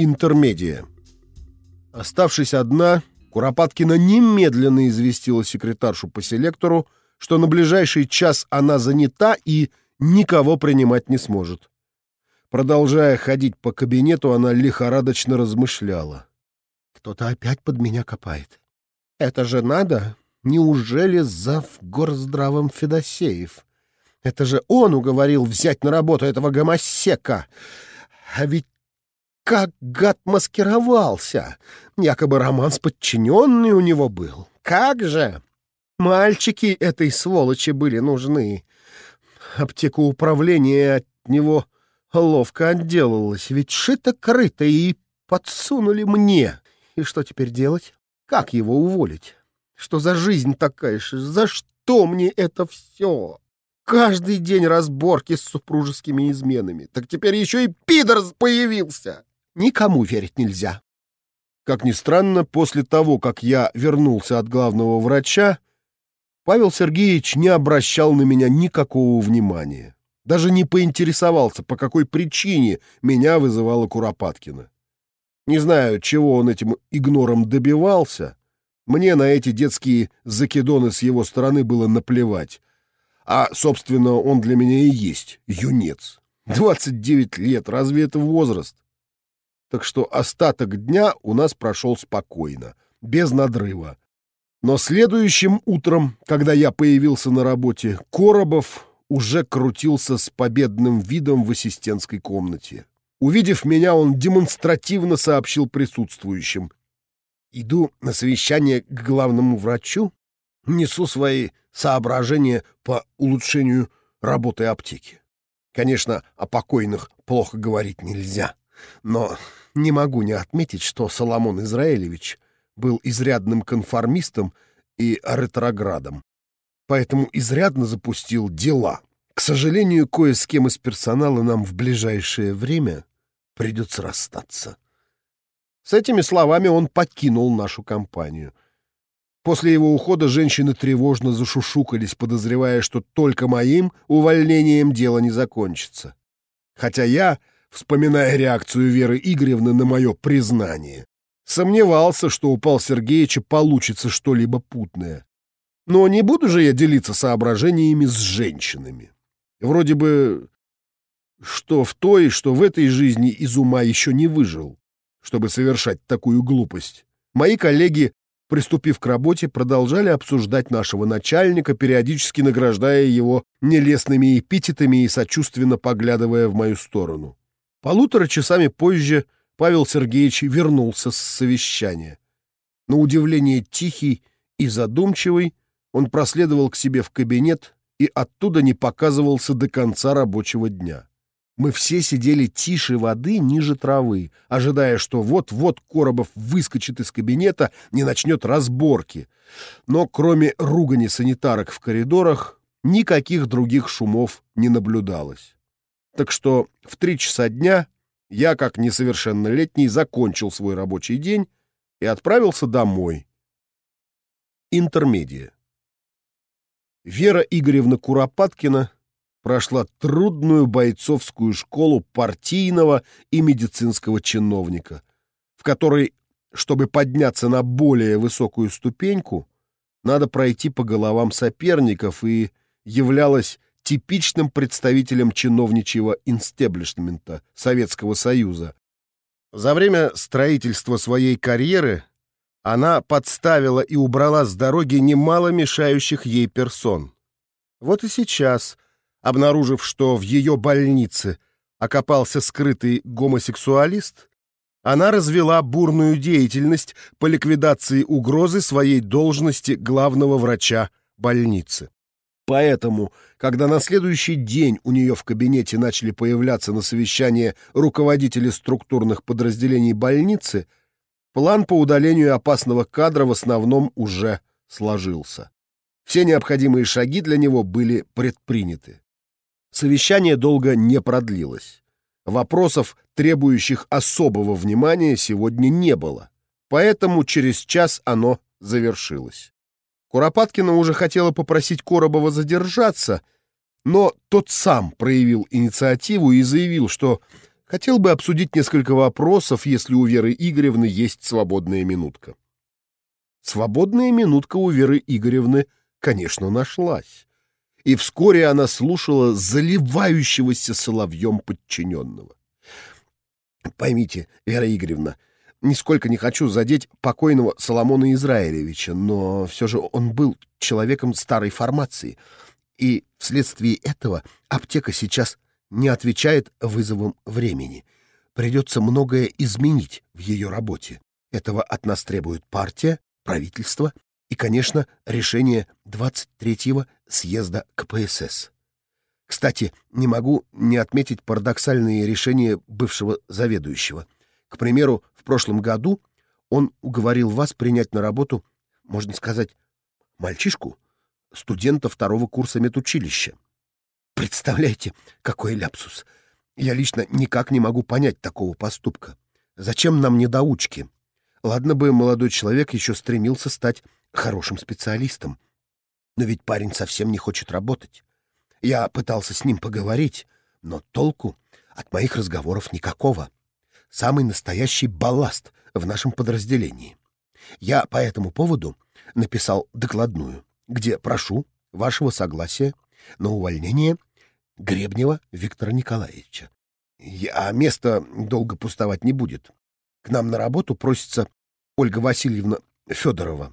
Интермедия. Оставшись одна, Куропаткина немедленно известила секретаршу по селектору, что на ближайший час она занята и никого принимать не сможет. Продолжая ходить по кабинету, она лихорадочно размышляла. «Кто-то опять под меня копает. Это же надо! Неужели зав горздравом Федосеев? Это же он уговорил взять на работу этого гомосека! А ведь как гад маскировался! Якобы роман с подчиненной у него был. Как же! Мальчики этой сволочи были нужны. Аптека управления от него ловко отделалась, ведь шито-крыто и подсунули мне. И что теперь делать? Как его уволить? Что за жизнь такая же? За что мне это все? Каждый день разборки с супружескими изменами. Так теперь еще и пидор появился никому верить нельзя. Как ни странно, после того, как я вернулся от главного врача, Павел Сергеевич не обращал на меня никакого внимания. Даже не поинтересовался, по какой причине меня вызывала Куропаткина. Не знаю, чего он этим игнором добивался. Мне на эти детские закидоны с его стороны было наплевать. А, собственно, он для меня и есть юнец. 29 лет, разве это возраст? Так что остаток дня у нас прошел спокойно, без надрыва. Но следующим утром, когда я появился на работе, Коробов уже крутился с победным видом в ассистентской комнате. Увидев меня, он демонстративно сообщил присутствующим. «Иду на совещание к главному врачу, несу свои соображения по улучшению работы аптеки. Конечно, о покойных плохо говорить нельзя, но не могу не отметить, что Соломон Израилевич был изрядным конформистом и ретроградом, поэтому изрядно запустил дела. К сожалению, кое с кем из персонала нам в ближайшее время придется расстаться. С этими словами он покинул нашу компанию. После его ухода женщины тревожно зашушукались, подозревая, что только моим увольнением дело не закончится. Хотя я вспоминая реакцию Веры Игоревны на мое признание. Сомневался, что у Пал Сергеевича получится что-либо путное. Но не буду же я делиться соображениями с женщинами. Вроде бы, что в той, что в этой жизни из ума еще не выжил, чтобы совершать такую глупость. Мои коллеги, приступив к работе, продолжали обсуждать нашего начальника, периодически награждая его нелестными эпитетами и сочувственно поглядывая в мою сторону. Полутора часами позже Павел Сергеевич вернулся с совещания. На удивление тихий и задумчивый, он проследовал к себе в кабинет и оттуда не показывался до конца рабочего дня. Мы все сидели тише воды, ниже травы, ожидая, что вот-вот Коробов выскочит из кабинета, не начнет разборки. Но кроме ругани санитарок в коридорах, никаких других шумов не наблюдалось. Так что в три часа дня я, как несовершеннолетний, закончил свой рабочий день и отправился домой. Интермедия. Вера Игоревна Куропаткина прошла трудную бойцовскую школу партийного и медицинского чиновника, в которой, чтобы подняться на более высокую ступеньку, надо пройти по головам соперников и являлась типичным представителем чиновничьего инстеблишмента Советского Союза. За время строительства своей карьеры она подставила и убрала с дороги немало мешающих ей персон. Вот и сейчас, обнаружив, что в ее больнице окопался скрытый гомосексуалист, она развела бурную деятельность по ликвидации угрозы своей должности главного врача больницы. Поэтому, когда на следующий день у нее в кабинете начали появляться на совещание руководители структурных подразделений больницы, план по удалению опасного кадра в основном уже сложился. Все необходимые шаги для него были предприняты. Совещание долго не продлилось. Вопросов, требующих особого внимания, сегодня не было. Поэтому через час оно завершилось. Куропаткина уже хотела попросить Коробова задержаться, но тот сам проявил инициативу и заявил, что Хотел бы обсудить несколько вопросов, если у Веры Игоревны есть свободная минутка. Свободная минутка у Веры Игоревны, конечно, нашлась. И вскоре она слушала заливающегося соловьем подчиненного. Поймите, Вера Игоревна, нисколько не хочу задеть покойного Соломона Израилевича, но все же он был человеком старой формации, и вследствие этого аптека сейчас не отвечает вызовам времени. Придется многое изменить в ее работе. Этого от нас требует партия, правительство и, конечно, решение 23-го съезда КПСС. Кстати, не могу не отметить парадоксальные решения бывшего заведующего. К примеру, в прошлом году он уговорил вас принять на работу, можно сказать, мальчишку, студента второго курса медучилища. Представляете, какой ляпсус! Я лично никак не могу понять такого поступка. Зачем нам недоучки? Ладно бы молодой человек еще стремился стать хорошим специалистом. Но ведь парень совсем не хочет работать. Я пытался с ним поговорить, но толку от моих разговоров никакого. Самый настоящий балласт в нашем подразделении. Я по этому поводу написал докладную, где прошу вашего согласия на увольнение Гребнева Виктора Николаевича. А место долго пустовать не будет. К нам на работу просится Ольга Васильевна Федорова,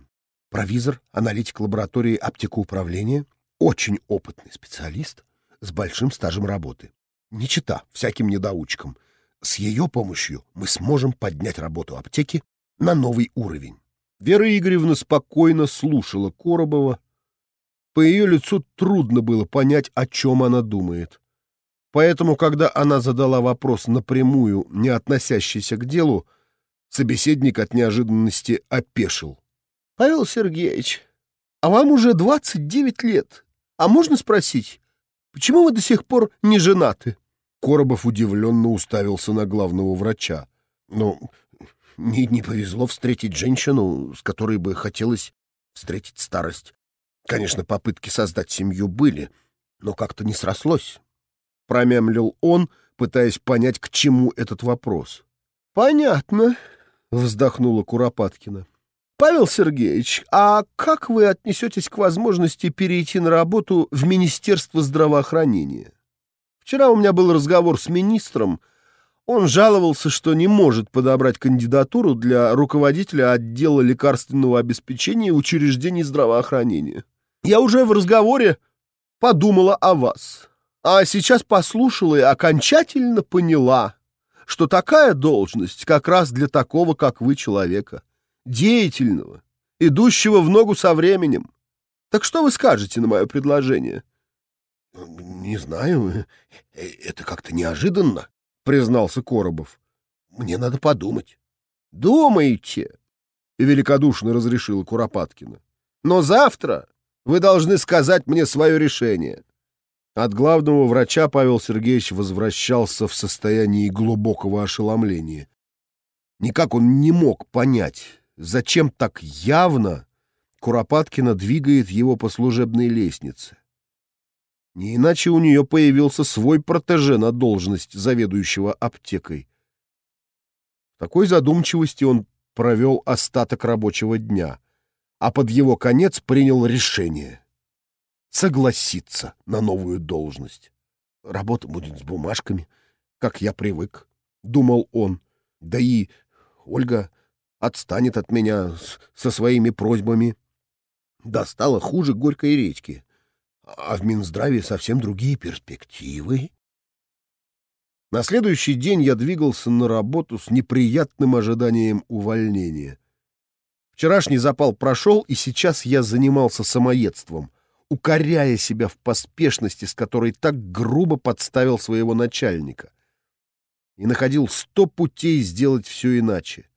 провизор, аналитик лаборатории аптекоуправления, очень опытный специалист с большим стажем работы. Не чита всяким недоучкам. С ее помощью мы сможем поднять работу аптеки на новый уровень. Вера Игоревна спокойно слушала Коробова, по ее лицу трудно было понять, о чем она думает. Поэтому, когда она задала вопрос напрямую, не относящийся к делу, собеседник от неожиданности опешил. — Павел Сергеевич, а вам уже 29 лет. А можно спросить, почему вы до сих пор не женаты? Коробов удивленно уставился на главного врача. Ну, не, не повезло встретить женщину, с которой бы хотелось встретить старость. Конечно, попытки создать семью были, но как-то не срослось. Промямлил он, пытаясь понять, к чему этот вопрос. «Понятно», — вздохнула Куропаткина. «Павел Сергеевич, а как вы отнесетесь к возможности перейти на работу в Министерство здравоохранения? Вчера у меня был разговор с министром. Он жаловался, что не может подобрать кандидатуру для руководителя отдела лекарственного обеспечения учреждений здравоохранения. Я уже в разговоре подумала о вас. А сейчас послушала и окончательно поняла, что такая должность как раз для такого, как вы, человека. Деятельного, идущего в ногу со временем. Так что вы скажете на мое предложение? — Не знаю, э, это как-то неожиданно, — признался Коробов. — Мне надо подумать. — Думаете? — великодушно разрешила Куропаткина. — Но завтра вы должны сказать мне свое решение». От главного врача Павел Сергеевич возвращался в состоянии глубокого ошеломления. Никак он не мог понять, зачем так явно Куропаткина двигает его по служебной лестнице. Не иначе у нее появился свой протеже на должность заведующего аптекой. В такой задумчивости он провел остаток рабочего дня а под его конец принял решение согласиться на новую должность. Работа будет с бумажками, как я привык, — думал он. Да и Ольга отстанет от меня со своими просьбами. Да стало хуже горькой речки, а в Минздраве совсем другие перспективы. На следующий день я двигался на работу с неприятным ожиданием увольнения — Вчерашний запал прошел, и сейчас я занимался самоедством, укоряя себя в поспешности, с которой так грубо подставил своего начальника. И находил сто путей сделать все иначе.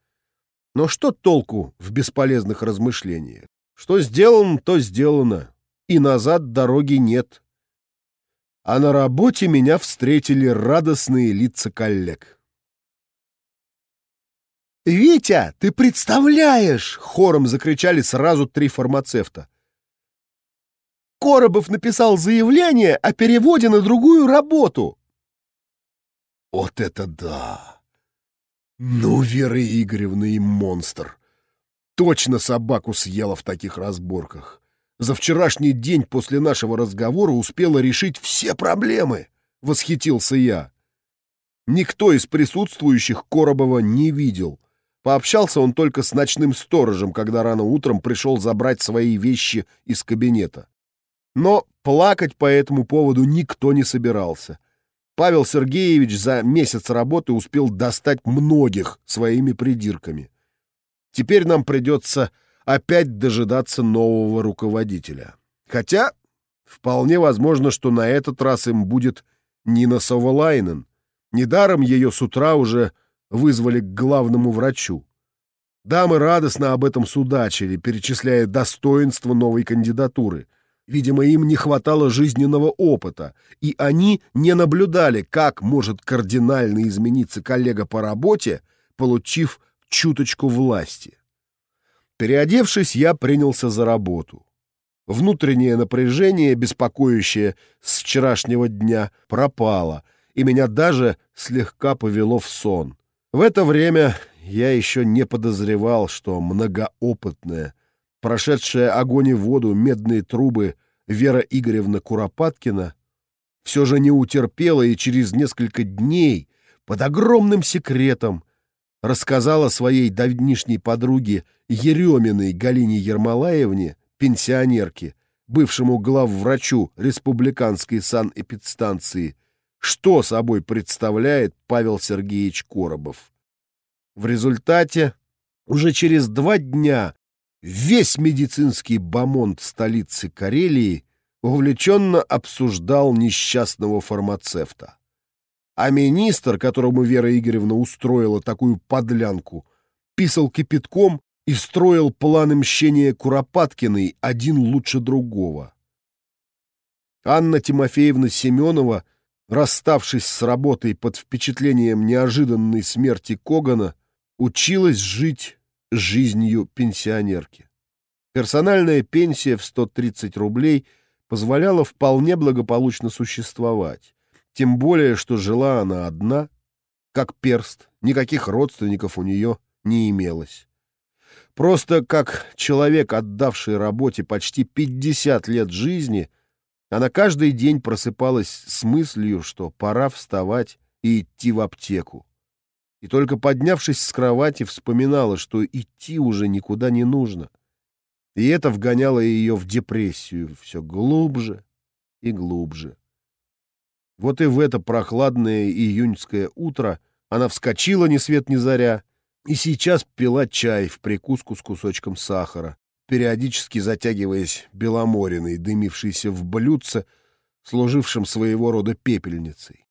Но что толку в бесполезных размышлениях? Что сделано, то сделано, и назад дороги нет. А на работе меня встретили радостные лица коллег. «Витя, ты представляешь!» — хором закричали сразу три фармацевта. «Коробов написал заявление о переводе на другую работу!» Вот это да! Ну, Вера Игоревна и монстр! Точно собаку съела в таких разборках. За вчерашний день после нашего разговора успела решить все проблемы, — восхитился я. Никто из присутствующих Коробова не видел. Пообщался он только с ночным сторожем, когда рано утром пришел забрать свои вещи из кабинета. Но плакать по этому поводу никто не собирался. Павел Сергеевич за месяц работы успел достать многих своими придирками. Теперь нам придется опять дожидаться нового руководителя. Хотя вполне возможно, что на этот раз им будет Нина Саволайнен. Недаром ее с утра уже вызвали к главному врачу. Дамы радостно об этом судачили, перечисляя достоинства новой кандидатуры — Видимо, им не хватало жизненного опыта, и они не наблюдали, как может кардинально измениться коллега по работе, получив чуточку власти. Переодевшись, я принялся за работу. Внутреннее напряжение, беспокоящее с вчерашнего дня, пропало, и меня даже слегка повело в сон. В это время я еще не подозревал, что многоопытная, прошедшая огонь и воду, медные трубы Вера Игоревна Куропаткина все же не утерпела и через несколько дней под огромным секретом рассказала своей давнишней подруге Ереминой Галине Ермолаевне, пенсионерке, бывшему главврачу республиканской санэпидстанции, что собой представляет Павел Сергеевич Коробов. В результате уже через два дня Весь медицинский бомонд столицы Карелии увлеченно обсуждал несчастного фармацевта. А министр, которому Вера Игоревна устроила такую подлянку, писал кипятком и строил планы мщения Куропаткиной один лучше другого. Анна Тимофеевна Семенова, расставшись с работой под впечатлением неожиданной смерти Когана, училась жить жизнью пенсионерки. Персональная пенсия в 130 рублей позволяла вполне благополучно существовать, тем более, что жила она одна, как перст, никаких родственников у нее не имелось. Просто как человек, отдавший работе почти 50 лет жизни, она каждый день просыпалась с мыслью, что пора вставать и идти в аптеку и только поднявшись с кровати, вспоминала, что идти уже никуда не нужно. И это вгоняло ее в депрессию все глубже и глубже. Вот и в это прохладное июньское утро она вскочила ни свет ни заря и сейчас пила чай в прикуску с кусочком сахара, периодически затягиваясь беломориной, дымившейся в блюдце, служившем своего рода пепельницей.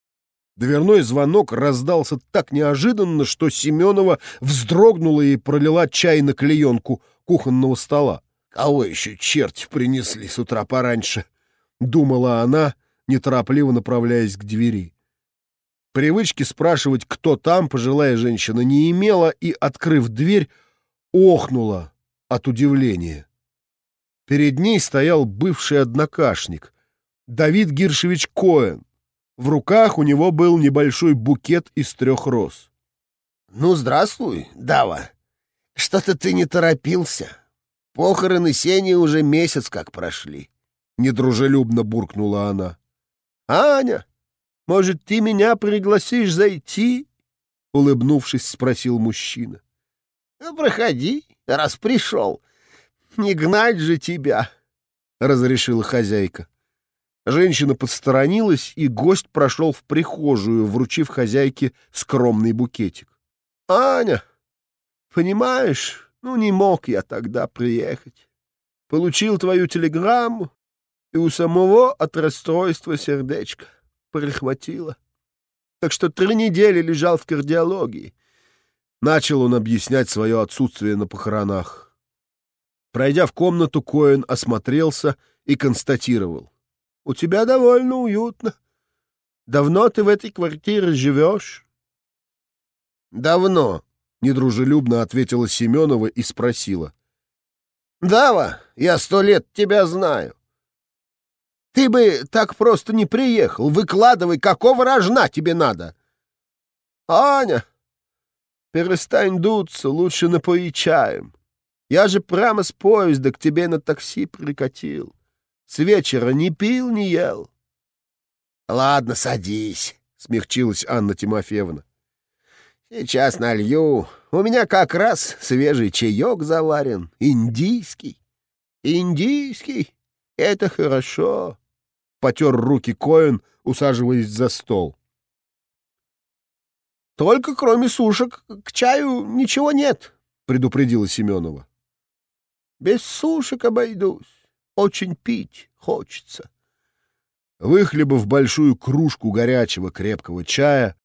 Дверной звонок раздался так неожиданно, что Семенова вздрогнула и пролила чай на клеенку кухонного стола. «Кого еще черти принесли с утра пораньше?» — думала она, неторопливо направляясь к двери. Привычки спрашивать, кто там, пожилая женщина не имела и, открыв дверь, охнула от удивления. Перед ней стоял бывший однокашник, Давид Гиршевич Коэн, в руках у него был небольшой букет из трех роз. «Ну, здравствуй, Дава. Что-то ты не торопился. Похороны Сени уже месяц как прошли». Недружелюбно буркнула она. «Аня, может, ты меня пригласишь зайти?» Улыбнувшись, спросил мужчина. «Ну, проходи, раз пришел. Не гнать же тебя», — разрешила хозяйка. Женщина подсторонилась, и гость прошел в прихожую, вручив хозяйке скромный букетик. — Аня, понимаешь, ну не мог я тогда приехать. Получил твою телеграмму, и у самого от расстройства сердечко прихватило. Так что три недели лежал в кардиологии. Начал он объяснять свое отсутствие на похоронах. Пройдя в комнату, Коэн осмотрелся и констатировал. У тебя довольно уютно. Давно ты в этой квартире живешь? — Давно, — недружелюбно ответила Семенова и спросила. — Дава, я сто лет тебя знаю. Ты бы так просто не приехал. Выкладывай, какого рожна тебе надо. Аня, перестань дуться, лучше напои чаем. Я же прямо с поезда к тебе на такси прикатил. С вечера не пил, не ел. — Ладно, садись, — смягчилась Анна Тимофеевна. — Сейчас налью. У меня как раз свежий чаек заварен, индийский. Индийский — это хорошо. Потер руки Коэн, усаживаясь за стол. — Только кроме сушек к чаю ничего нет, — предупредила Семенова. — Без сушек обойдусь. Очень пить хочется. Выхлебав большую кружку горячего крепкого чая,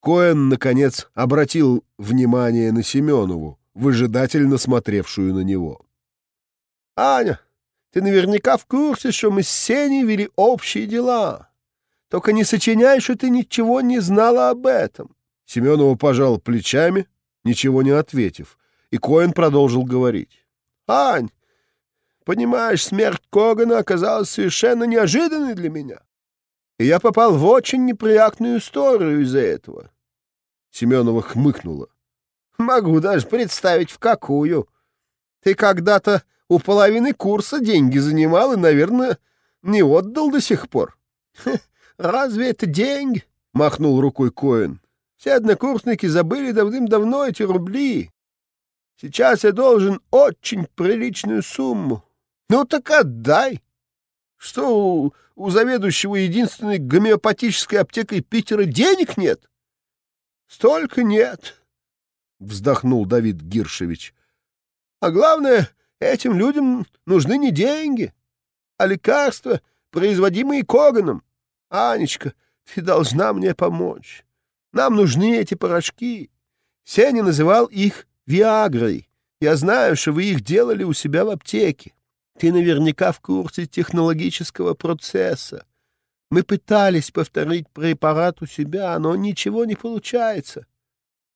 Коэн, наконец, обратил внимание на Семенову, выжидательно смотревшую на него. — Аня, ты наверняка в курсе, что мы с Сеней вели общие дела. Только не сочиняй, что ты ничего не знала об этом. Семенова пожал плечами, ничего не ответив, и Коэн продолжил говорить. — Ань, Понимаешь, смерть Когана оказалась совершенно неожиданной для меня. И я попал в очень неприятную историю из-за этого. Семенова хмыкнула. Могу даже представить, в какую. Ты когда-то у половины курса деньги занимал и, наверное, не отдал до сих пор. — Разве это деньги? — махнул рукой Коэн. — Все однокурсники забыли давным-давно эти рубли. Сейчас я должен очень приличную сумму. Ну так отдай. Что, у, у заведующего единственной гомеопатической аптекой Питера денег нет? Столько нет, — вздохнул Давид Гиршевич. А главное, этим людям нужны не деньги, а лекарства, производимые Коганом. Анечка, ты должна мне помочь. Нам нужны эти порошки. Сеня называл их Виагрой. Я знаю, что вы их делали у себя в аптеке. Ты наверняка в курсе технологического процесса. Мы пытались повторить препарат у себя, но ничего не получается.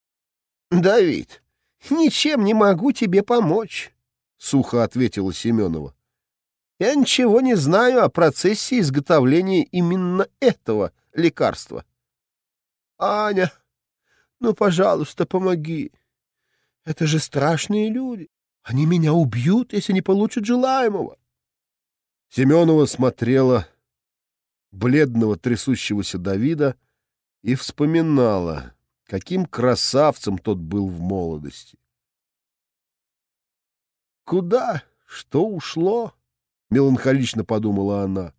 — Давид, ничем не могу тебе помочь, — сухо ответила Семенова. — Я ничего не знаю о процессе изготовления именно этого лекарства. — Аня, ну, пожалуйста, помоги. Это же страшные люди. Они меня убьют, если не получат желаемого. Семенова смотрела бледного трясущегося Давида и вспоминала, каким красавцем тот был в молодости. «Куда? Что ушло?» — меланхолично подумала она.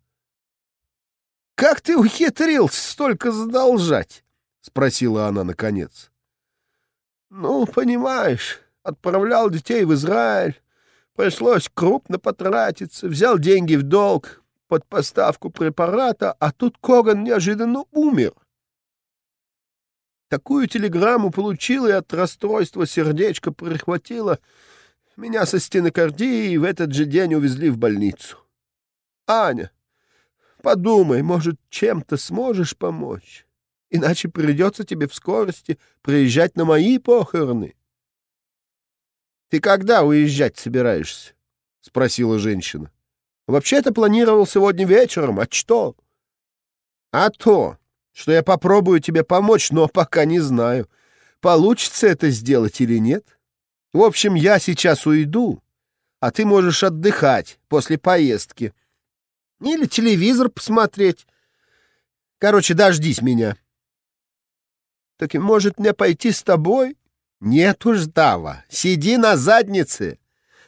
«Как ты ухитрился столько задолжать?» — спросила она наконец. «Ну, понимаешь, отправлял детей в Израиль. Пришлось крупно потратиться, взял деньги в долг под поставку препарата, а тут Коган неожиданно умер. Такую телеграмму получил и от расстройства сердечко прихватило. Меня со стенокардией в этот же день увезли в больницу. Аня, подумай, может, чем-то сможешь помочь? Иначе придется тебе в скорости приезжать на мои похороны. Ты когда уезжать собираешься? — спросила женщина. — Вообще-то планировал сегодня вечером. А что? — А то, что я попробую тебе помочь, но пока не знаю, получится это сделать или нет. В общем, я сейчас уйду, а ты можешь отдыхать после поездки. Или телевизор посмотреть. Короче, дождись меня. — Так и может мне пойти с тобой? «Нет уж, Дава, сиди на заднице.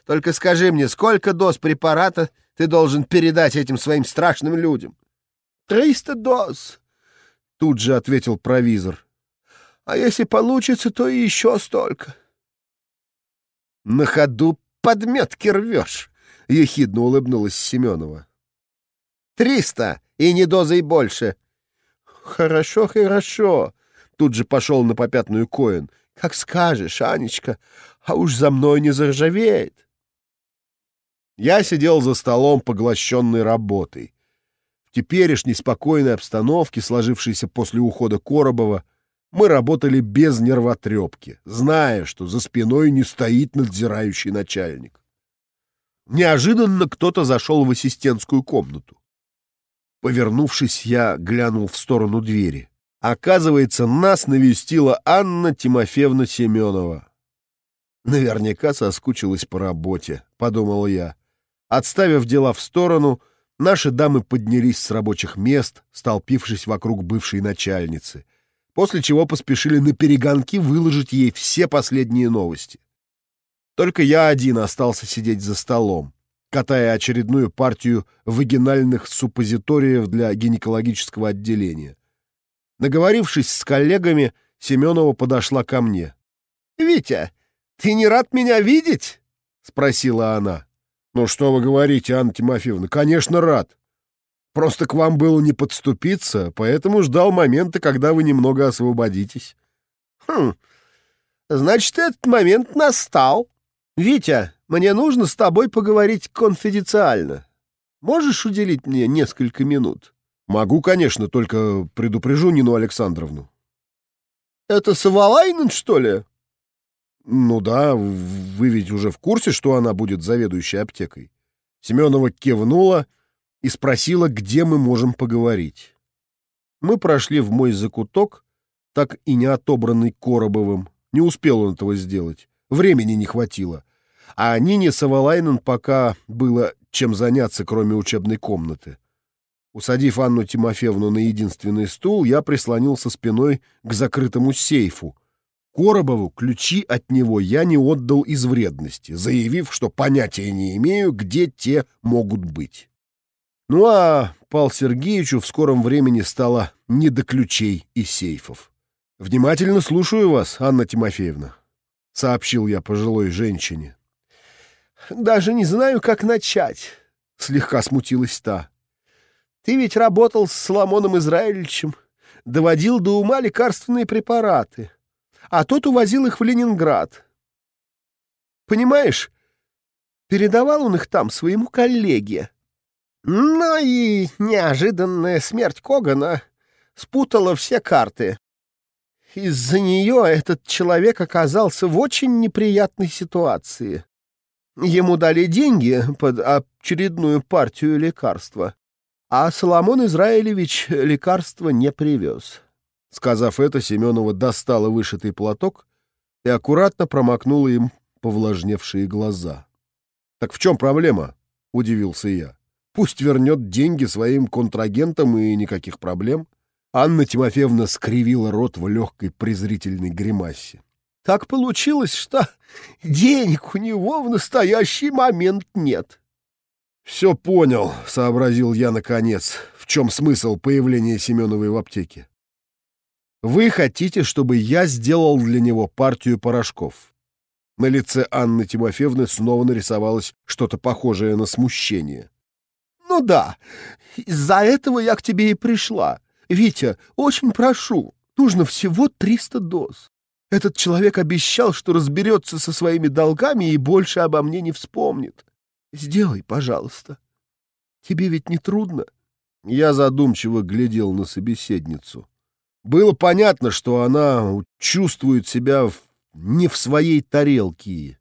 Только скажи мне, сколько доз препарата ты должен передать этим своим страшным людям?» «Триста доз», — тут же ответил провизор. «А если получится, то и еще столько». «На ходу подметки рвешь», — ехидно улыбнулась Семенова. «Триста, и не дозой больше». «Хорошо, хорошо», — тут же пошел на попятную Коин. Как скажешь, Анечка, а уж за мной не заржавеет. Я сидел за столом, поглощенный работой. В теперешней спокойной обстановке, сложившейся после ухода Коробова, мы работали без нервотрепки, зная, что за спиной не стоит надзирающий начальник. Неожиданно кто-то зашел в ассистентскую комнату. Повернувшись, я глянул в сторону двери. Оказывается, нас навестила Анна Тимофеевна Семенова. Наверняка соскучилась по работе, подумал я. Отставив дела в сторону, наши дамы поднялись с рабочих мест, столпившись вокруг бывшей начальницы, после чего поспешили на перегонки выложить ей все последние новости. Только я один остался сидеть за столом, катая очередную партию вагинальных суппозиториев для гинекологического отделения. Наговорившись с коллегами, Семенова подошла ко мне. «Витя, ты не рад меня видеть?» — спросила она. «Ну что вы говорите, Анна Тимофеевна, конечно, рад. Просто к вам было не подступиться, поэтому ждал момента, когда вы немного освободитесь». «Хм, значит, этот момент настал. Витя, мне нужно с тобой поговорить конфиденциально. Можешь уделить мне несколько минут?» Могу, конечно, только предупрежу Нину Александровну. Это Савалайнен, что ли? Ну да, вы ведь уже в курсе, что она будет заведующей аптекой. Семенова кивнула и спросила, где мы можем поговорить. Мы прошли в мой закуток, так и не отобранный Коробовым. Не успел он этого сделать. Времени не хватило. А Нине Савалайнен пока было чем заняться, кроме учебной комнаты. Усадив Анну Тимофеевну на единственный стул, я прислонился спиной к закрытому сейфу. Коробову ключи от него я не отдал из вредности, заявив, что понятия не имею, где те могут быть. Ну а Пал Сергеевичу в скором времени стало не до ключей и сейфов. «Внимательно слушаю вас, Анна Тимофеевна», — сообщил я пожилой женщине. «Даже не знаю, как начать», — слегка смутилась та. Ты ведь работал с Соломоном Израильевичем, доводил до ума лекарственные препараты, а тот увозил их в Ленинград. Понимаешь, передавал он их там своему коллеге. Ну и неожиданная смерть Когана спутала все карты. Из-за нее этот человек оказался в очень неприятной ситуации. Ему дали деньги под очередную партию лекарства, а Соломон Израилевич лекарства не привез. Сказав это, Семенова достала вышитый платок и аккуратно промокнула им повлажневшие глаза. «Так в чем проблема?» — удивился я. «Пусть вернет деньги своим контрагентам и никаких проблем». Анна Тимофеевна скривила рот в легкой презрительной гримасе. «Так получилось, что денег у него в настоящий момент нет. «Все понял», — сообразил я наконец, в чем смысл появления Семеновой в аптеке. «Вы хотите, чтобы я сделал для него партию порошков?» На лице Анны Тимофеевны снова нарисовалось что-то похожее на смущение. «Ну да, из-за этого я к тебе и пришла. Витя, очень прошу, нужно всего 300 доз. Этот человек обещал, что разберется со своими долгами и больше обо мне не вспомнит. Сделай, пожалуйста. Тебе ведь не трудно?» Я задумчиво глядел на собеседницу. Было понятно, что она чувствует себя в... не в своей тарелке.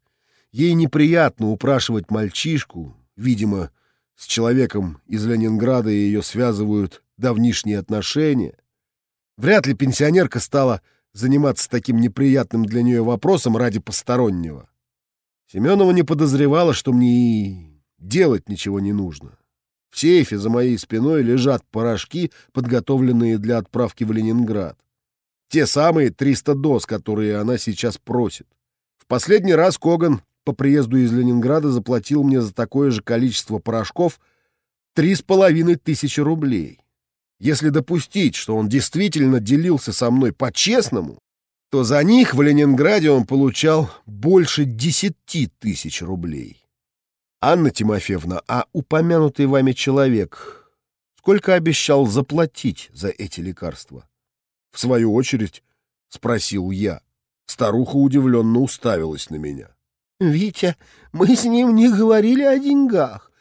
Ей неприятно упрашивать мальчишку. Видимо, с человеком из Ленинграда ее связывают давнишние отношения. Вряд ли пенсионерка стала заниматься таким неприятным для нее вопросом ради постороннего. Семенова не подозревала, что мне и делать ничего не нужно. В сейфе за моей спиной лежат порошки, подготовленные для отправки в Ленинград. Те самые 300 доз, которые она сейчас просит. В последний раз Коган по приезду из Ленинграда заплатил мне за такое же количество порошков три с половиной тысячи рублей. Если допустить, что он действительно делился со мной по-честному, то за них в Ленинграде он получал больше десяти тысяч рублей. Анна Тимофеевна, а упомянутый вами человек сколько обещал заплатить за эти лекарства? В свою очередь спросил я. Старуха удивленно уставилась на меня. «Витя, мы с ним не говорили о деньгах.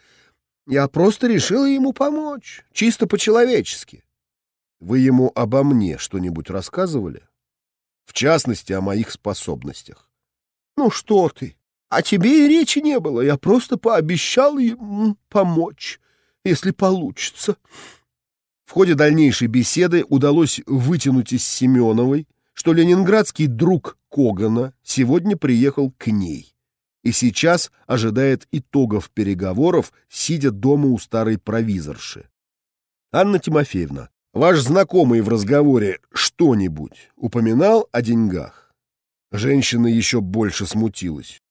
Я просто решила ему помочь, чисто по-человечески». «Вы ему обо мне что-нибудь рассказывали?» в частности, о моих способностях. «Ну что ты? А тебе и речи не было. Я просто пообещал ему помочь, если получится». В ходе дальнейшей беседы удалось вытянуть из Семеновой, что ленинградский друг Когана сегодня приехал к ней и сейчас ожидает итогов переговоров, сидя дома у старой провизорши. Анна Тимофеевна, ваш знакомый в разговоре что-нибудь упоминал о деньгах? Женщина еще больше смутилась.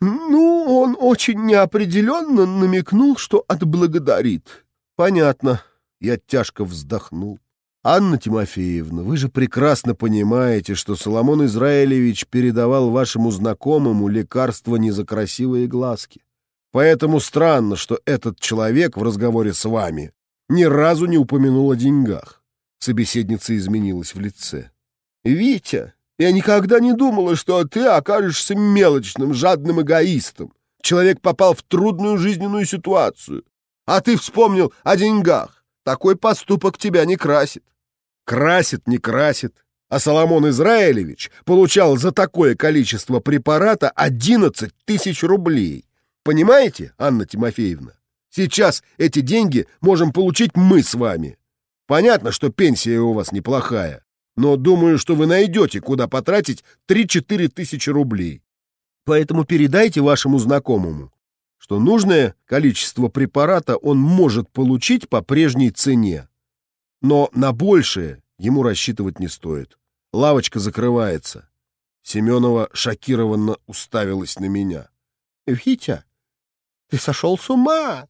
Ну, он очень неопределенно намекнул, что отблагодарит. Понятно. Я тяжко вздохнул. Анна Тимофеевна, вы же прекрасно понимаете, что Соломон Израилевич передавал вашему знакомому лекарство не за красивые глазки. Поэтому странно, что этот человек в разговоре с вами ни разу не упомянул о деньгах. Собеседница изменилась в лице. «Витя, я никогда не думала, что ты окажешься мелочным, жадным эгоистом. Человек попал в трудную жизненную ситуацию, а ты вспомнил о деньгах. Такой поступок тебя не красит. Красит, не красит. А Соломон Израилевич получал за такое количество препарата 11 тысяч рублей. Понимаете, Анна Тимофеевна? Сейчас эти деньги можем получить мы с вами. Понятно, что пенсия у вас неплохая, но думаю, что вы найдете, куда потратить 3-4 тысячи рублей. Поэтому передайте вашему знакомому, что нужное количество препарата он может получить по прежней цене. Но на большее ему рассчитывать не стоит. Лавочка закрывается. Семенова шокированно уставилась на меня. — Витя, ты сошел с ума!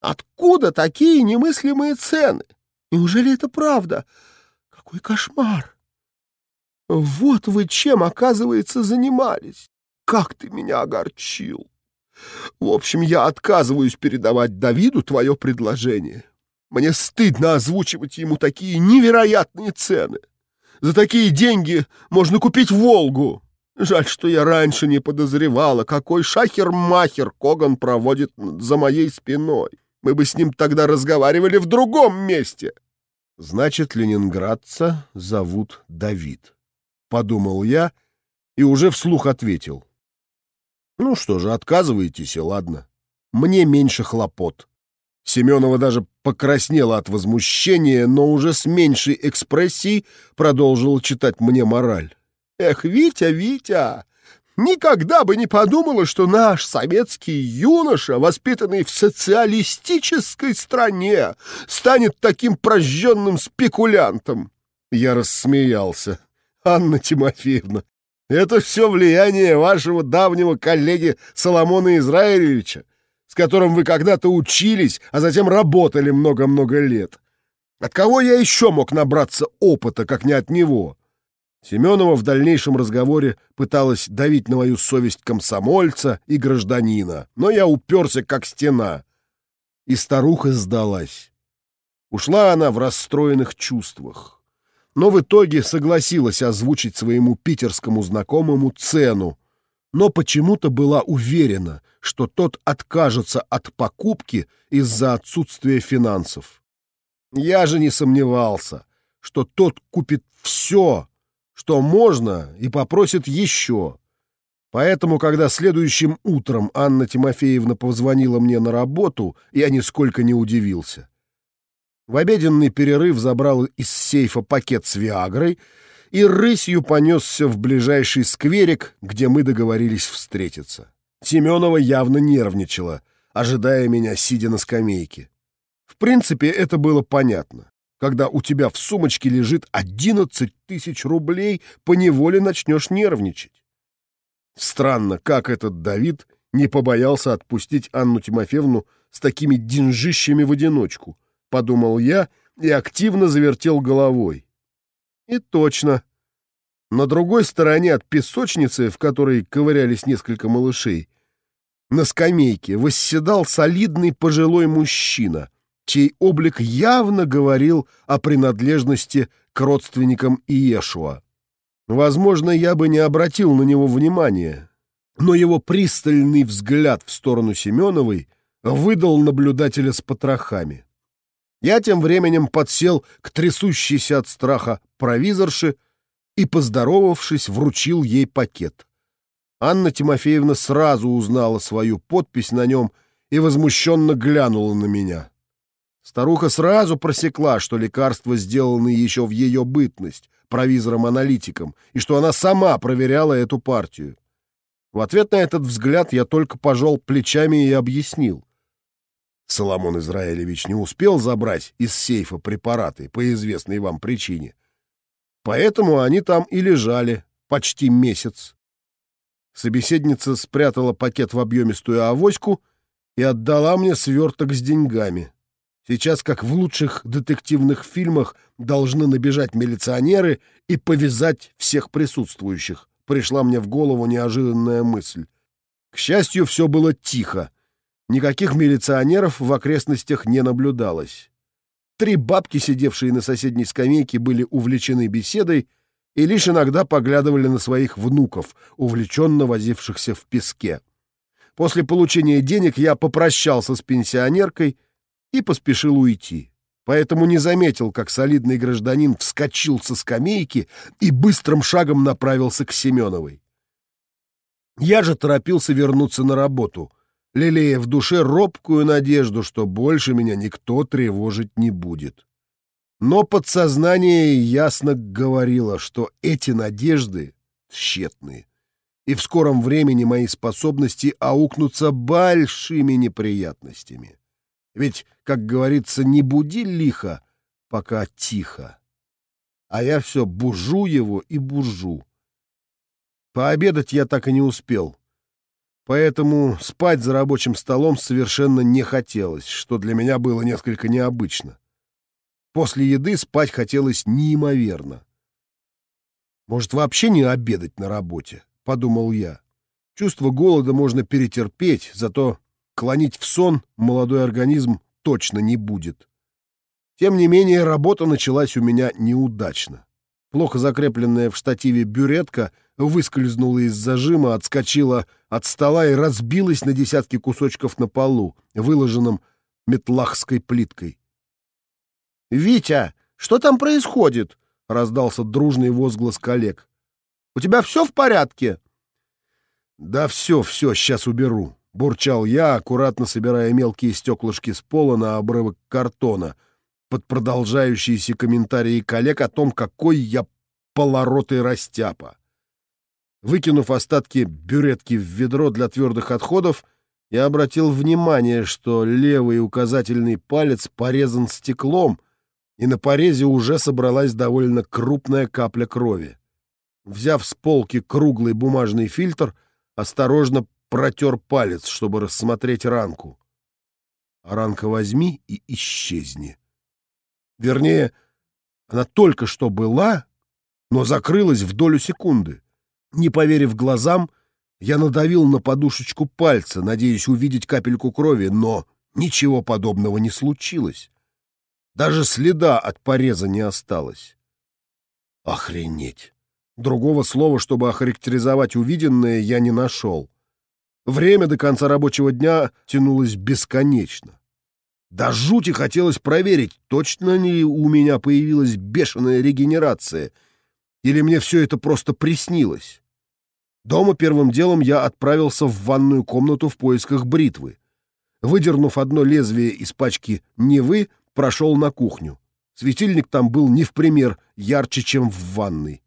Откуда такие немыслимые цены? Неужели это правда? Какой кошмар! Вот вы чем, оказывается, занимались. Как ты меня огорчил! В общем, я отказываюсь передавать Давиду твое предложение. Мне стыдно озвучивать ему такие невероятные цены. За такие деньги можно купить «Волгу». Жаль, что я раньше не подозревала, какой шахер-махер Коган проводит за моей спиной. Мы бы с ним тогда разговаривали в другом месте. Значит, ленинградца зовут Давид. Подумал я и уже вслух ответил. Ну что же, отказываетесь, и ладно. Мне меньше хлопот. Семенова даже покраснела от возмущения, но уже с меньшей экспрессией продолжила читать мне мораль. «Эх, Витя, Витя, никогда бы не подумала, что наш советский юноша, воспитанный в социалистической стране, станет таким прожженным спекулянтом!» Я рассмеялся. «Анна Тимофеевна, это все влияние вашего давнего коллеги Соломона Израилевича, с которым вы когда-то учились, а затем работали много-много лет. От кого я еще мог набраться опыта, как не от него?» Семенова в дальнейшем разговоре пыталась давить на мою совесть комсомольца и гражданина, но я уперся, как стена. И старуха сдалась. Ушла она в расстроенных чувствах но в итоге согласилась озвучить своему питерскому знакомому цену, но почему-то была уверена, что тот откажется от покупки из-за отсутствия финансов. Я же не сомневался, что тот купит все, что можно, и попросит еще. Поэтому, когда следующим утром Анна Тимофеевна позвонила мне на работу, я нисколько не удивился. В обеденный перерыв забрал из сейфа пакет с Виагрой и рысью понесся в ближайший скверик, где мы договорились встретиться. Семенова явно нервничала, ожидая меня, сидя на скамейке. В принципе, это было понятно. Когда у тебя в сумочке лежит 11 тысяч рублей, поневоле начнешь нервничать. Странно, как этот Давид не побоялся отпустить Анну Тимофеевну с такими деньжищами в одиночку подумал я и активно завертел головой. И точно. На другой стороне от песочницы, в которой ковырялись несколько малышей, на скамейке восседал солидный пожилой мужчина, чей облик явно говорил о принадлежности к родственникам Иешуа. Возможно, я бы не обратил на него внимания, но его пристальный взгляд в сторону Семеновой выдал наблюдателя с потрохами. Я тем временем подсел к трясущейся от страха провизорше и, поздоровавшись, вручил ей пакет. Анна Тимофеевна сразу узнала свою подпись на нем и возмущенно глянула на меня. Старуха сразу просекла, что лекарства сделаны еще в ее бытность, провизором-аналитиком, и что она сама проверяла эту партию. В ответ на этот взгляд я только пожал плечами и объяснил. Соломон Израилевич не успел забрать из сейфа препараты по известной вам причине. Поэтому они там и лежали почти месяц. Собеседница спрятала пакет в объемистую авоську и отдала мне сверток с деньгами. Сейчас, как в лучших детективных фильмах, должны набежать милиционеры и повязать всех присутствующих. Пришла мне в голову неожиданная мысль. К счастью, все было тихо. Никаких милиционеров в окрестностях не наблюдалось. Три бабки, сидевшие на соседней скамейке, были увлечены беседой и лишь иногда поглядывали на своих внуков, увлеченно возившихся в песке. После получения денег я попрощался с пенсионеркой и поспешил уйти. Поэтому не заметил, как солидный гражданин вскочил со скамейки и быстрым шагом направился к Семеновой. Я же торопился вернуться на работу, лелея в душе робкую надежду, что больше меня никто тревожить не будет. Но подсознание ясно говорило, что эти надежды тщетны, и в скором времени мои способности аукнутся большими неприятностями. Ведь, как говорится, не буди лихо, пока тихо. А я все бужу его и бужу. Пообедать я так и не успел. Поэтому спать за рабочим столом совершенно не хотелось, что для меня было несколько необычно. После еды спать хотелось неимоверно. «Может, вообще не обедать на работе?» — подумал я. Чувство голода можно перетерпеть, зато клонить в сон молодой организм точно не будет. Тем не менее, работа началась у меня неудачно. Плохо закрепленная в штативе бюретка выскользнула из зажима, отскочила от стола и разбилась на десятки кусочков на полу, выложенном метлахской плиткой. «Витя, что там происходит?» — раздался дружный возглас коллег. «У тебя все в порядке?» «Да все, все, сейчас уберу», — бурчал я, аккуратно собирая мелкие стеклышки с пола на обрывок картона, под продолжающиеся комментарии коллег о том, какой я полоротый растяпа. Выкинув остатки бюретки в ведро для твердых отходов, я обратил внимание, что левый указательный палец порезан стеклом — и на порезе уже собралась довольно крупная капля крови. Взяв с полки круглый бумажный фильтр, осторожно протер палец, чтобы рассмотреть ранку. А ранка возьми и исчезни. Вернее, она только что была, но закрылась в долю секунды. Не поверив глазам, я надавил на подушечку пальца, надеясь увидеть капельку крови, но ничего подобного не случилось. Даже следа от пореза не осталось. Охренеть! Другого слова, чтобы охарактеризовать увиденное, я не нашел. Время до конца рабочего дня тянулось бесконечно. До жути хотелось проверить, точно ли у меня появилась бешеная регенерация, или мне все это просто приснилось. Дома первым делом я отправился в ванную комнату в поисках бритвы. Выдернув одно лезвие из пачки Невы, прошел на кухню. Светильник там был не в пример ярче, чем в ванной.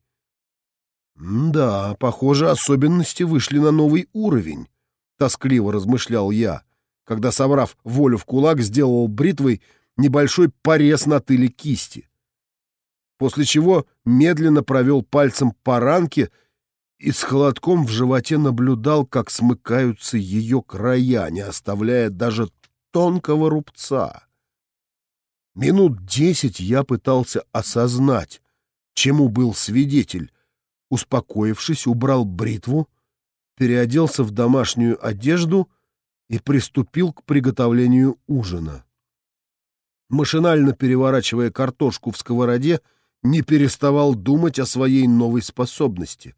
«Да, похоже, особенности вышли на новый уровень», — тоскливо размышлял я, когда, собрав волю в кулак, сделал бритвой небольшой порез на тыле кисти. После чего медленно провел пальцем по ранке и с холодком в животе наблюдал, как смыкаются ее края, не оставляя даже тонкого рубца. Минут десять я пытался осознать, чему был свидетель. Успокоившись, убрал бритву, переоделся в домашнюю одежду и приступил к приготовлению ужина. Машинально переворачивая картошку в сковороде, не переставал думать о своей новой способности.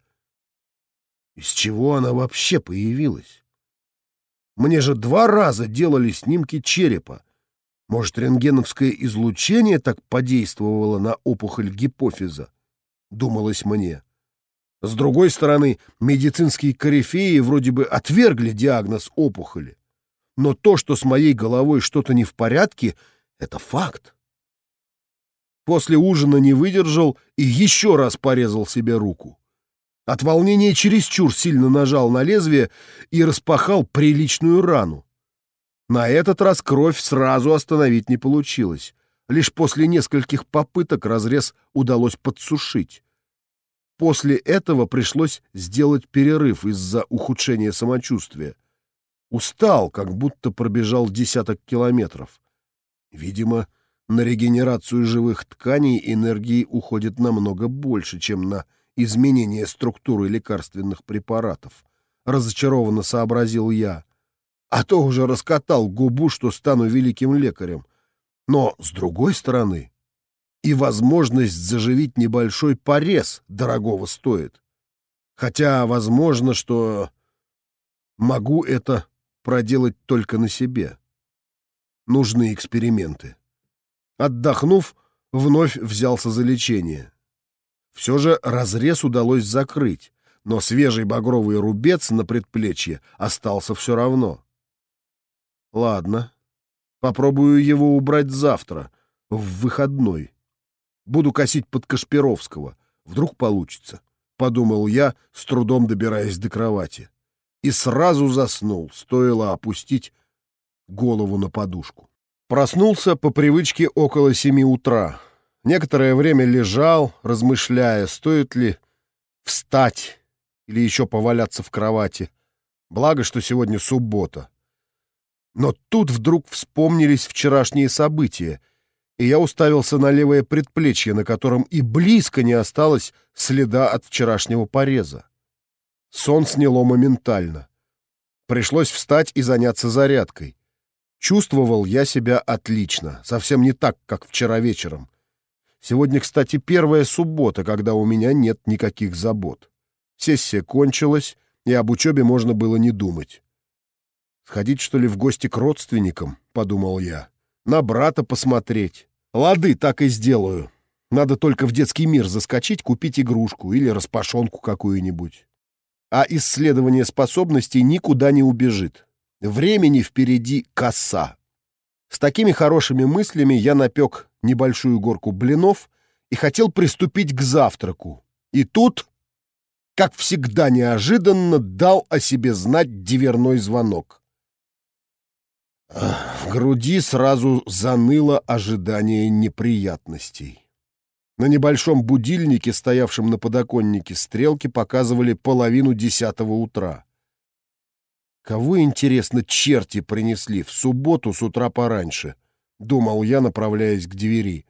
Из чего она вообще появилась? Мне же два раза делали снимки черепа, может, рентгеновское излучение так подействовало на опухоль гипофиза? Думалось мне. С другой стороны, медицинские корифеи вроде бы отвергли диагноз опухоли. Но то, что с моей головой что-то не в порядке, Это факт. После ужина не выдержал и еще раз порезал себе руку. От волнения чересчур сильно нажал на лезвие и распахал приличную рану. На этот раз кровь сразу остановить не получилось. Лишь после нескольких попыток разрез удалось подсушить. После этого пришлось сделать перерыв из-за ухудшения самочувствия. Устал, как будто пробежал десяток километров. Видимо, на регенерацию живых тканей энергии уходит намного больше, чем на изменение структуры лекарственных препаратов. Разочарованно сообразил я. А то уже раскатал губу, что стану великим лекарем. Но, с другой стороны, и возможность заживить небольшой порез дорогого стоит. Хотя, возможно, что могу это проделать только на себе. Нужны эксперименты. Отдохнув, вновь взялся за лечение. Все же разрез удалось закрыть, но свежий багровый рубец на предплечье остался все равно. Ладно, попробую его убрать завтра, в выходной. Буду косить под Кашпировского. Вдруг получится, — подумал я, с трудом добираясь до кровати. И сразу заснул, стоило опустить голову на подушку. Проснулся по привычке около семи утра. Некоторое время лежал, размышляя, стоит ли встать или еще поваляться в кровати. Благо, что сегодня суббота. Но тут вдруг вспомнились вчерашние события, и я уставился на левое предплечье, на котором и близко не осталось следа от вчерашнего пореза. Сон сняло моментально. Пришлось встать и заняться зарядкой. Чувствовал я себя отлично, совсем не так, как вчера вечером. Сегодня, кстати, первая суббота, когда у меня нет никаких забот. Сессия кончилась, и об учебе можно было не думать. «Сходить, что ли, в гости к родственникам?» — подумал я. «На брата посмотреть. Лады, так и сделаю. Надо только в детский мир заскочить, купить игрушку или распашонку какую-нибудь. А исследование способностей никуда не убежит. Времени впереди коса. С такими хорошими мыслями я напек небольшую горку блинов и хотел приступить к завтраку. И тут, как всегда неожиданно, дал о себе знать дверной звонок. В груди сразу заныло ожидание неприятностей. На небольшом будильнике, стоявшем на подоконнике, стрелки показывали половину десятого утра. Кого, интересно, черти принесли в субботу с утра пораньше? Думал я, направляясь к двери.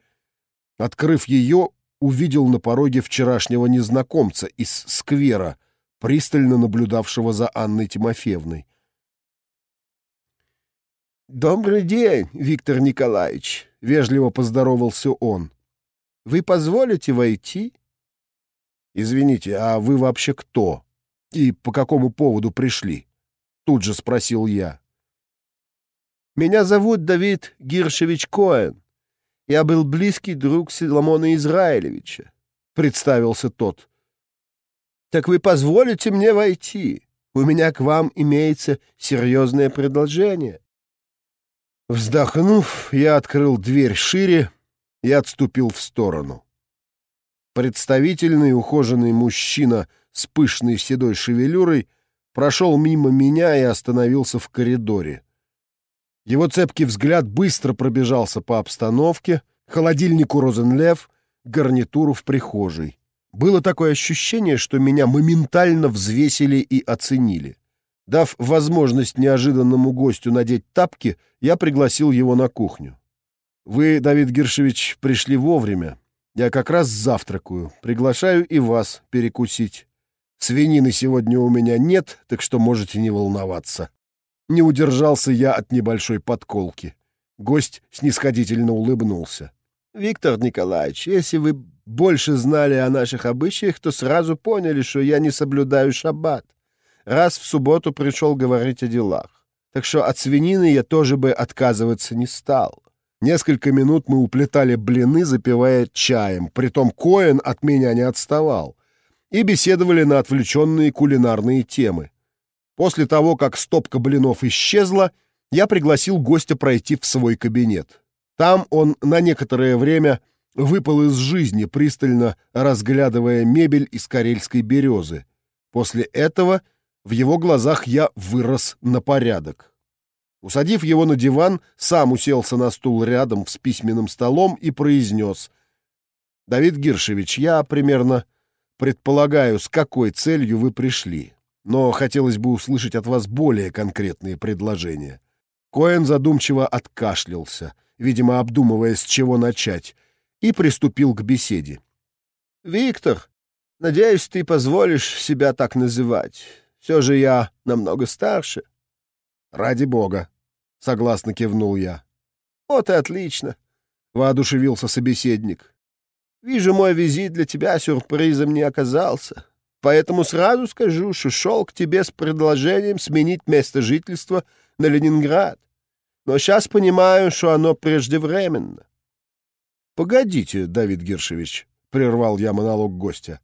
Открыв ее, увидел на пороге вчерашнего незнакомца из сквера, пристально наблюдавшего за Анной Тимофеевной. «Добрый день, Виктор Николаевич», — вежливо поздоровался он. «Вы позволите войти?» «Извините, а вы вообще кто? И по какому поводу пришли?» Тут же спросил я. «Меня зовут Давид Гиршевич Коэн. Я был близкий друг Соломона Израилевича», — представился тот. «Так вы позволите мне войти? У меня к вам имеется серьезное предложение». Вздохнув, я открыл дверь шире и отступил в сторону. Представительный ухоженный мужчина с пышной седой шевелюрой прошел мимо меня и остановился в коридоре. Его цепкий взгляд быстро пробежался по обстановке, холодильнику «Розенлев», гарнитуру в прихожей. Было такое ощущение, что меня моментально взвесили и оценили. Дав возможность неожиданному гостю надеть тапки, я пригласил его на кухню. «Вы, Давид Гершевич, пришли вовремя. Я как раз завтракаю. Приглашаю и вас перекусить. Свинины сегодня у меня нет, так что можете не волноваться». Не удержался я от небольшой подколки. Гость снисходительно улыбнулся. «Виктор Николаевич, если вы больше знали о наших обычаях, то сразу поняли, что я не соблюдаю шаббат раз в субботу пришел говорить о делах. Так что от свинины я тоже бы отказываться не стал. Несколько минут мы уплетали блины, запивая чаем, притом Коэн от меня не отставал, и беседовали на отвлеченные кулинарные темы. После того, как стопка блинов исчезла, я пригласил гостя пройти в свой кабинет. Там он на некоторое время выпал из жизни, пристально разглядывая мебель из карельской березы. После этого в его глазах я вырос на порядок. Усадив его на диван, сам уселся на стул рядом с письменным столом и произнес. «Давид Гиршевич, я примерно предполагаю, с какой целью вы пришли, но хотелось бы услышать от вас более конкретные предложения». Коэн задумчиво откашлялся, видимо, обдумывая, с чего начать, и приступил к беседе. «Виктор, надеюсь, ты позволишь себя так называть. Все же я намного старше». «Ради бога», — согласно кивнул я. «Вот и отлично», — воодушевился собеседник. «Вижу, мой визит для тебя сюрпризом не оказался, поэтому сразу скажу, что шел к тебе с предложением сменить место жительства на Ленинград. Но сейчас понимаю, что оно преждевременно». «Погодите, Давид Гершевич», — прервал я монолог гостя.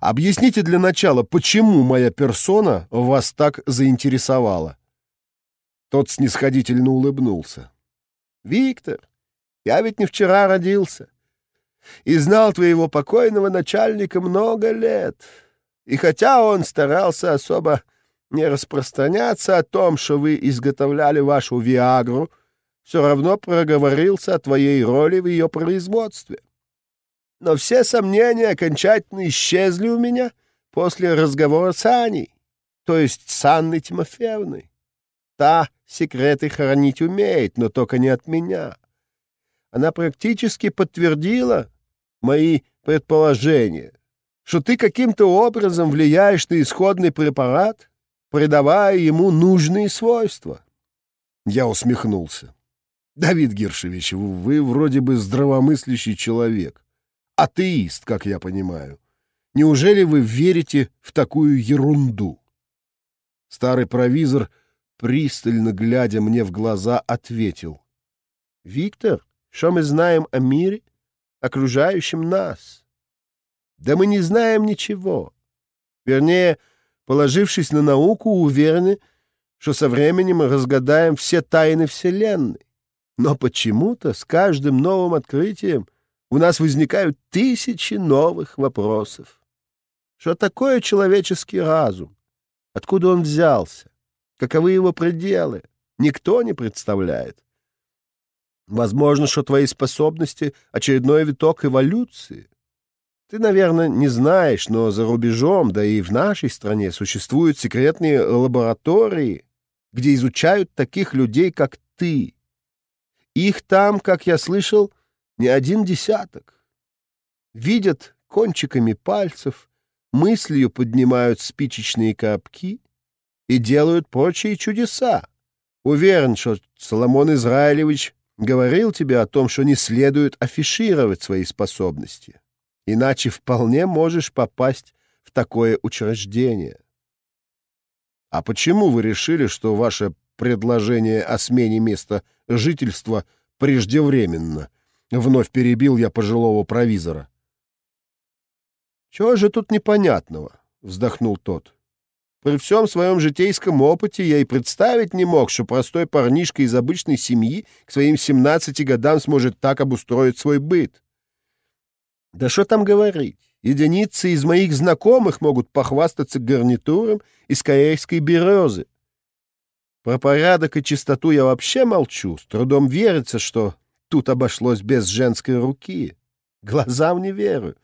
«Объясните для начала, почему моя персона вас так заинтересовала?» Тот снисходительно улыбнулся. «Виктор, я ведь не вчера родился и знал твоего покойного начальника много лет. И хотя он старался особо не распространяться о том, что вы изготовляли вашу Виагру, все равно проговорился о твоей роли в ее производстве. Но все сомнения окончательно исчезли у меня после разговора с Аней, то есть с Анной Тимофеевной. Та секреты хранить умеет, но только не от меня. Она практически подтвердила мои предположения, что ты каким-то образом влияешь на исходный препарат, придавая ему нужные свойства. Я усмехнулся. Давид Гершевич, вы вроде бы здравомыслящий человек. Атеист, как я понимаю. Неужели вы верите в такую ерунду? Старый провизор — пристально глядя мне в глаза, ответил. «Виктор, что мы знаем о мире, окружающем нас? Да мы не знаем ничего. Вернее, положившись на науку, уверены, что со временем мы разгадаем все тайны Вселенной. Но почему-то с каждым новым открытием у нас возникают тысячи новых вопросов. Что такое человеческий разум? Откуда он взялся? Каковы его пределы? Никто не представляет. Возможно, что твои способности — очередной виток эволюции. Ты, наверное, не знаешь, но за рубежом, да и в нашей стране существуют секретные лаборатории, где изучают таких людей, как ты. Их там, как я слышал, не один десяток. Видят кончиками пальцев, мыслью поднимают спичечные коробки, и делают прочие чудеса. Уверен, что Соломон Израилевич говорил тебе о том, что не следует афишировать свои способности, иначе вполне можешь попасть в такое учреждение. А почему вы решили, что ваше предложение о смене места жительства преждевременно? Вновь перебил я пожилого провизора. Чего же тут непонятного? Вздохнул тот. При всем своем житейском опыте я и представить не мог, что простой парнишка из обычной семьи к своим 17 годам сможет так обустроить свой быт. Да что там говорить, единицы из моих знакомых могут похвастаться гарнитуром из корейской березы. Про порядок и чистоту я вообще молчу, с трудом верится, что тут обошлось без женской руки. Глазам не верю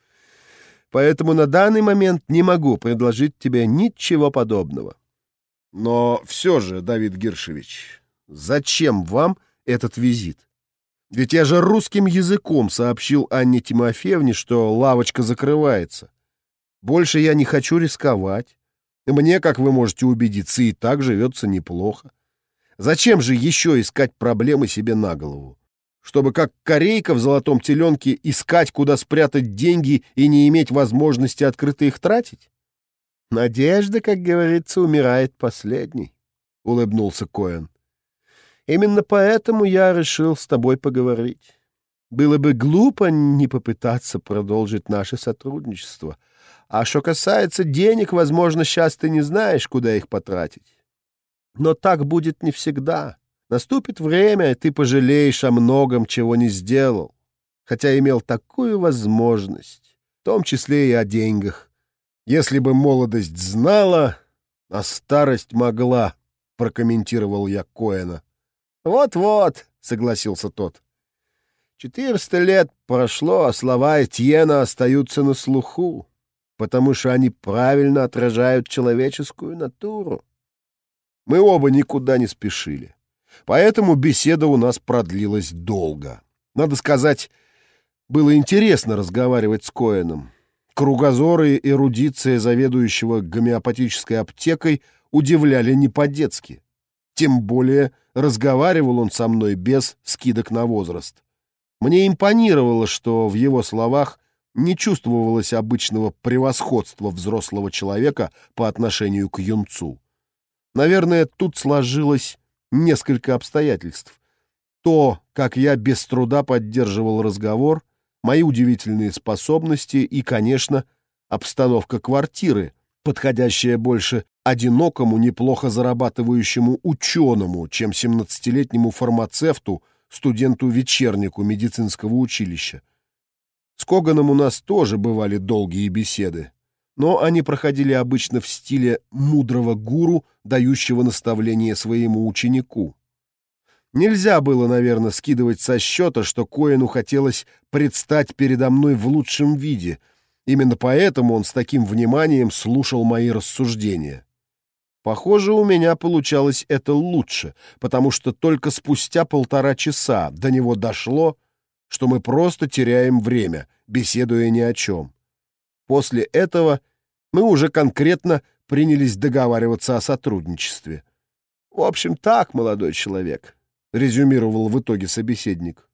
поэтому на данный момент не могу предложить тебе ничего подобного. Но все же, Давид Гиршевич, зачем вам этот визит? Ведь я же русским языком сообщил Анне Тимофеевне, что лавочка закрывается. Больше я не хочу рисковать. Мне, как вы можете убедиться, и так живется неплохо. Зачем же еще искать проблемы себе на голову? чтобы как корейка в золотом теленке искать, куда спрятать деньги и не иметь возможности открыто их тратить? Надежда, как говорится, умирает последней, — улыбнулся Коэн. Именно поэтому я решил с тобой поговорить. Было бы глупо не попытаться продолжить наше сотрудничество. А что касается денег, возможно, сейчас ты не знаешь, куда их потратить. Но так будет не всегда. Наступит время, и ты пожалеешь о многом, чего не сделал, хотя имел такую возможность, в том числе и о деньгах. Если бы молодость знала, а старость могла, — прокомментировал я Коэна. «Вот — согласился тот. «Четыреста лет прошло, а слова Этьена остаются на слуху, потому что они правильно отражают человеческую натуру». Мы оба никуда не спешили. Поэтому беседа у нас продлилась долго. Надо сказать, было интересно разговаривать с Коэном. Кругозор и эрудиция заведующего гомеопатической аптекой удивляли не по-детски. Тем более разговаривал он со мной без скидок на возраст. Мне импонировало, что в его словах не чувствовалось обычного превосходства взрослого человека по отношению к юнцу. Наверное, тут сложилось несколько обстоятельств. То, как я без труда поддерживал разговор, мои удивительные способности и, конечно, обстановка квартиры, подходящая больше одинокому, неплохо зарабатывающему ученому, чем 17-летнему фармацевту, студенту-вечернику медицинского училища. С Коганом у нас тоже бывали долгие беседы, но они проходили обычно в стиле мудрого гуру, дающего наставление своему ученику. Нельзя было, наверное, скидывать со счета, что Коэну хотелось предстать передо мной в лучшем виде. Именно поэтому он с таким вниманием слушал мои рассуждения. Похоже, у меня получалось это лучше, потому что только спустя полтора часа до него дошло, что мы просто теряем время, беседуя ни о чем. После этого мы уже конкретно принялись договариваться о сотрудничестве. «В общем, так, молодой человек», — резюмировал в итоге собеседник.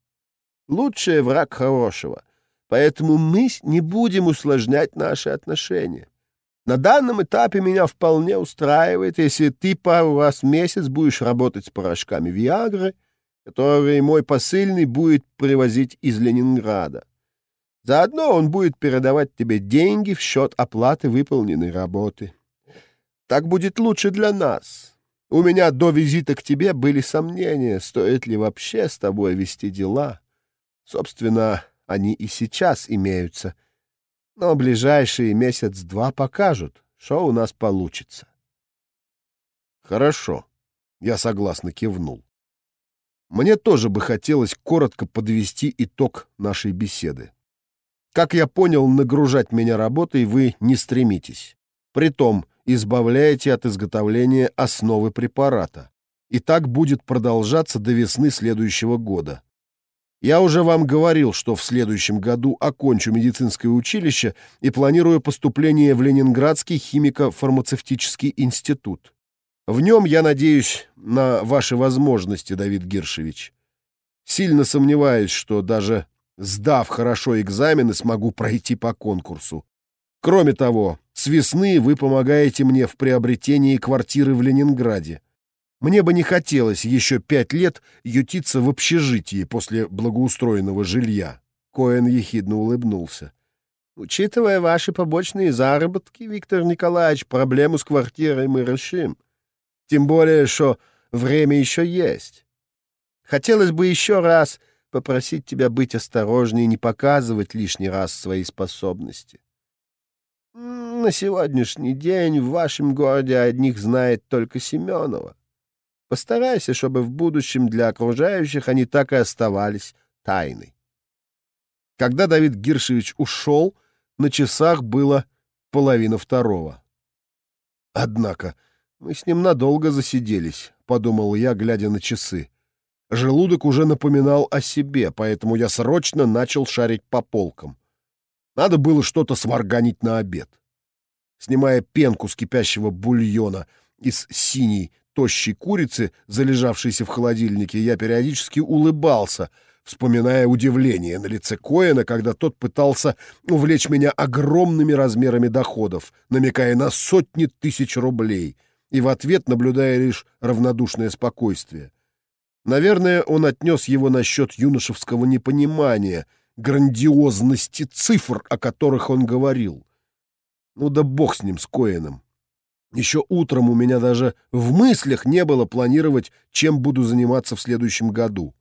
«Лучший враг хорошего, поэтому мы не будем усложнять наши отношения. На данном этапе меня вполне устраивает, если ты пару раз в месяц будешь работать с порошками Виагры, которые мой посыльный будет привозить из Ленинграда. Заодно он будет передавать тебе деньги в счет оплаты выполненной работы. Так будет лучше для нас. У меня до визита к тебе были сомнения, стоит ли вообще с тобой вести дела. Собственно, они и сейчас имеются — но ближайшие месяц-два покажут, что у нас получится. Хорошо, я согласно кивнул. Мне тоже бы хотелось коротко подвести итог нашей беседы. Как я понял, нагружать меня работой вы не стремитесь. Притом, избавляете от изготовления основы препарата. И так будет продолжаться до весны следующего года. Я уже вам говорил, что в следующем году окончу медицинское училище и планирую поступление в Ленинградский химико-фармацевтический институт. В нем я надеюсь на ваши возможности, Давид Гершевич. Сильно сомневаюсь, что даже сдав хорошо экзамены, смогу пройти по конкурсу. Кроме того, с весны вы помогаете мне в приобретении квартиры в Ленинграде. Мне бы не хотелось еще пять лет ютиться в общежитии после благоустроенного жилья. Коэн ехидно улыбнулся. Учитывая ваши побочные заработки, Виктор Николаевич, проблему с квартирой мы решим. Тем более, что время еще есть. Хотелось бы еще раз попросить тебя быть осторожнее и не показывать лишний раз свои способности. На сегодняшний день в вашем городе одних знает только Семенова. Постарайся, чтобы в будущем для окружающих они так и оставались тайной. Когда Давид Гиршевич ушел, на часах было половина второго. Однако мы с ним надолго засиделись, — подумал я, глядя на часы. Желудок уже напоминал о себе, поэтому я срочно начал шарить по полкам. Надо было что-то сварганить на обед. Снимая пенку с кипящего бульона из синей тощей курицы, залежавшейся в холодильнике, я периодически улыбался, вспоминая удивление на лице Коэна, когда тот пытался увлечь меня огромными размерами доходов, намекая на сотни тысяч рублей, и в ответ наблюдая лишь равнодушное спокойствие. Наверное, он отнес его насчет юношеского непонимания, грандиозности цифр, о которых он говорил. Ну да бог с ним, с Коэном. Еще утром у меня даже в мыслях не было планировать, чем буду заниматься в следующем году.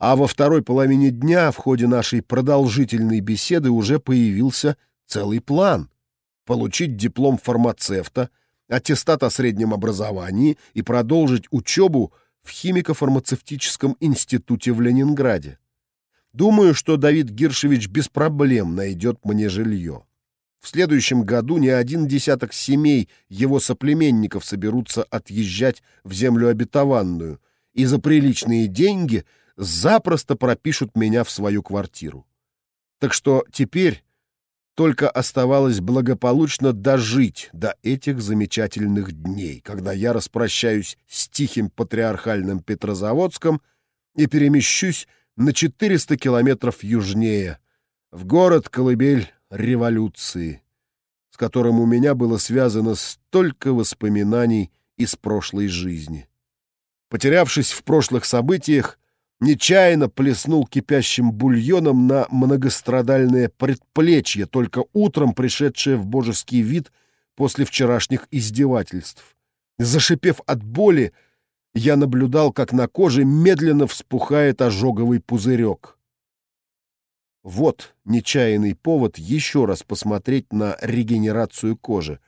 А во второй половине дня в ходе нашей продолжительной беседы уже появился целый план. Получить диплом фармацевта, аттестат о среднем образовании и продолжить учебу в химико-фармацевтическом институте в Ленинграде. Думаю, что Давид Гиршевич без проблем найдет мне жилье. В следующем году не один десяток семей его соплеменников соберутся отъезжать в землю обетованную и за приличные деньги запросто пропишут меня в свою квартиру. Так что теперь только оставалось благополучно дожить до этих замечательных дней, когда я распрощаюсь с тихим патриархальным Петрозаводском и перемещусь на 400 километров южнее, в город Колыбель революции, с которым у меня было связано столько воспоминаний из прошлой жизни. Потерявшись в прошлых событиях, нечаянно плеснул кипящим бульоном на многострадальное предплечье, только утром пришедшее в божеский вид после вчерашних издевательств. Зашипев от боли, я наблюдал, как на коже медленно вспухает ожоговый пузырек. Вот нечаянный повод еще раз посмотреть на регенерацию кожи,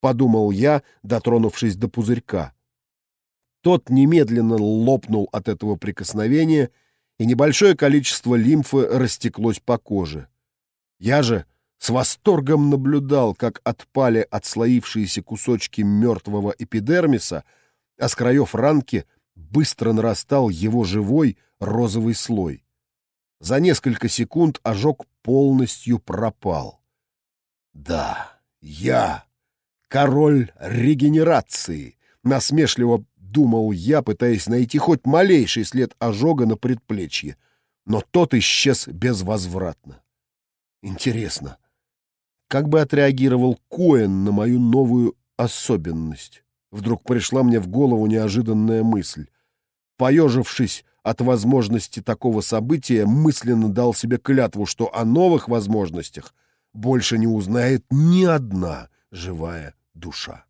подумал я, дотронувшись до пузырька. Тот немедленно лопнул от этого прикосновения, и небольшое количество лимфы растеклось по коже. Я же с восторгом наблюдал, как отпали отслоившиеся кусочки мертвого эпидермиса, а с краев ранки быстро нарастал его живой розовый слой. За несколько секунд ожог полностью пропал. «Да, я, король регенерации!» — насмешливо думал я, пытаясь найти хоть малейший след ожога на предплечье, но тот исчез безвозвратно. Интересно, как бы отреагировал Коэн на мою новую особенность? Вдруг пришла мне в голову неожиданная мысль. Поежившись от возможности такого события мысленно дал себе клятву, что о новых возможностях больше не узнает ни одна живая душа.